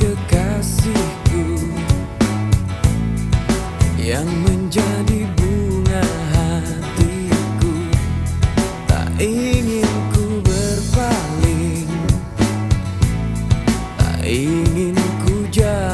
Kekasihku Yang menjadi bunga hatiku. Tak ingin ku berpaling Tak ingin ku jauh.